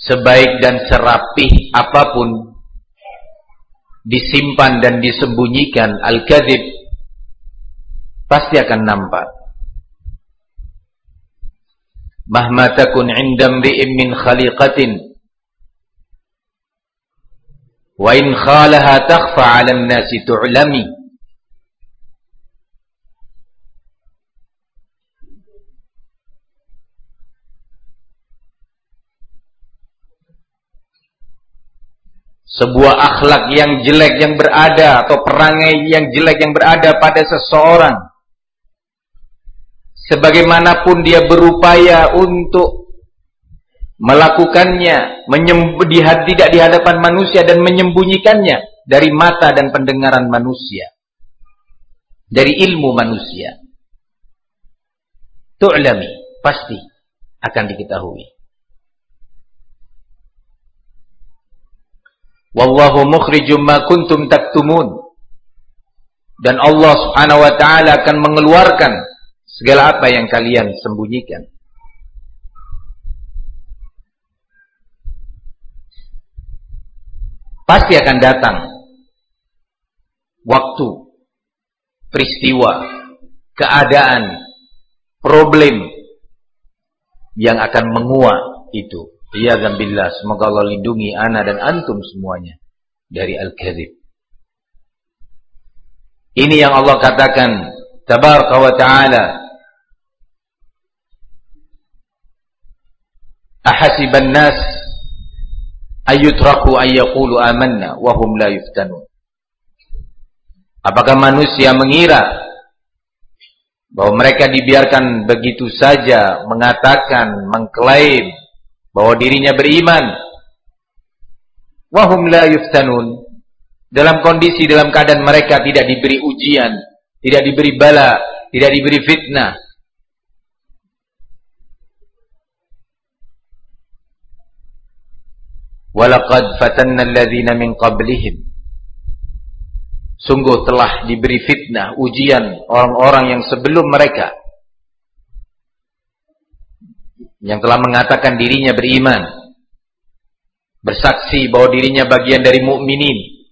sebaik dan serapih apa pun disimpan dan disembunyikan al-kadzib pasti akan nampak. Mahma takun 'inda imri'in min khaliqatin wa in khalaha takhfa 'ala an-nasi tu'lami sebuah akhlak yang jelek yang berada atau perangai yang jelek yang berada pada seseorang. Sebagaimanapun dia berupaya untuk melakukannya tidak di hadapan manusia dan menyembunyikannya dari mata dan pendengaran manusia. Dari ilmu manusia. Tu'lami pasti akan diketahui Wallahu mukhrijum ma kuntum taktumun. Dan Allah Subhanahu wa taala akan mengeluarkan segala apa yang kalian sembunyikan. Pasti akan datang waktu, peristiwa, keadaan, problem yang akan menguat itu Iya billah, semoga Allah lindungi ana dan antum semuanya dari al-kadzib. Ini yang Allah katakan tabaraka wa ta'ala Ahasiban nas ayyutraku ayyaqulu amanna wa hum la yuftanun. Apakah manusia mengira bahwa mereka dibiarkan begitu saja mengatakan, mengklaim bahwa dirinya beriman. Wahum la yuftanun. Dalam kondisi dalam keadaan mereka tidak diberi ujian tidak diberi bala tidak diberi fitnah. Walaqad fatanna alladhina min qablihim. Sungguh telah diberi fitnah ujian orang-orang yang sebelum mereka yang telah mengatakan dirinya beriman. Bersaksi bahwa dirinya bagian dari mukminin.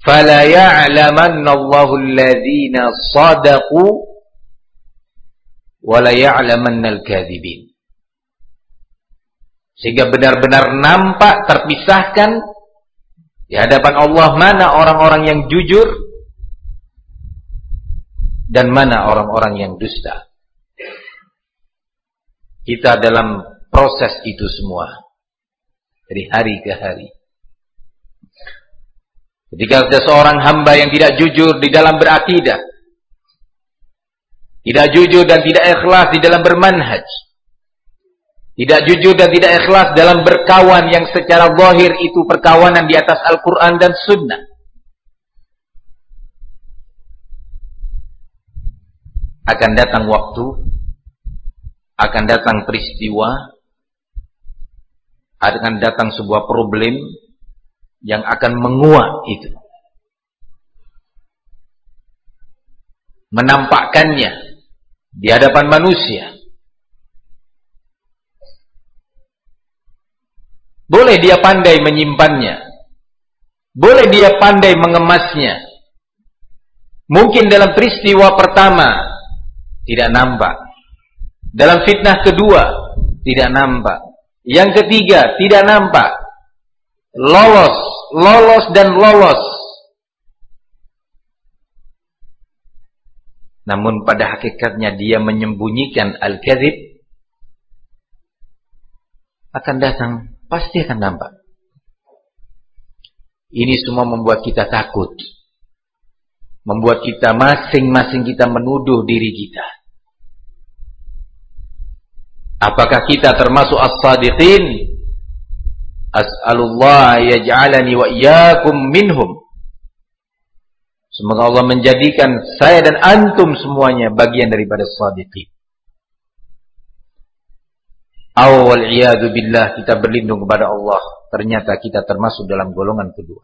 Fala alladhina sadaqu sehingga benar-benar nampak terpisahkan di hadapan Allah mana orang-orang yang jujur dan mana orang-orang yang dusta kita dalam proses itu semua. Dari hari ke hari. Ketika ada seorang hamba yang tidak jujur di dalam berakidah. Tidak jujur dan tidak ikhlas di dalam bermanhaj. Tidak jujur dan tidak ikhlas dalam berkawan yang secara zahir itu perkawanan di atas Al-Quran dan Sunnah. Akan datang waktu akan datang peristiwa, akan datang sebuah problem yang akan menguat itu. Menampakkannya di hadapan manusia. Boleh dia pandai menyimpannya. Boleh dia pandai mengemasnya. Mungkin dalam peristiwa pertama tidak nampak. Dalam fitnah kedua tidak nampak. Yang ketiga tidak nampak. Lolos, lolos dan lolos. Namun pada hakikatnya dia menyembunyikan al-kadzib akan datang, pasti akan nampak. Ini semua membuat kita takut. Membuat kita masing-masing kita menuduh diri kita. Apakah kita termasuk as-sadiqin? As'alullah yaj'alani wa iyyakum minhum. Semoga Allah menjadikan saya dan antum semuanya bagian daripada sadiqin. Awal iyadu billah kita berlindung kepada Allah. Ternyata kita termasuk dalam golongan kedua.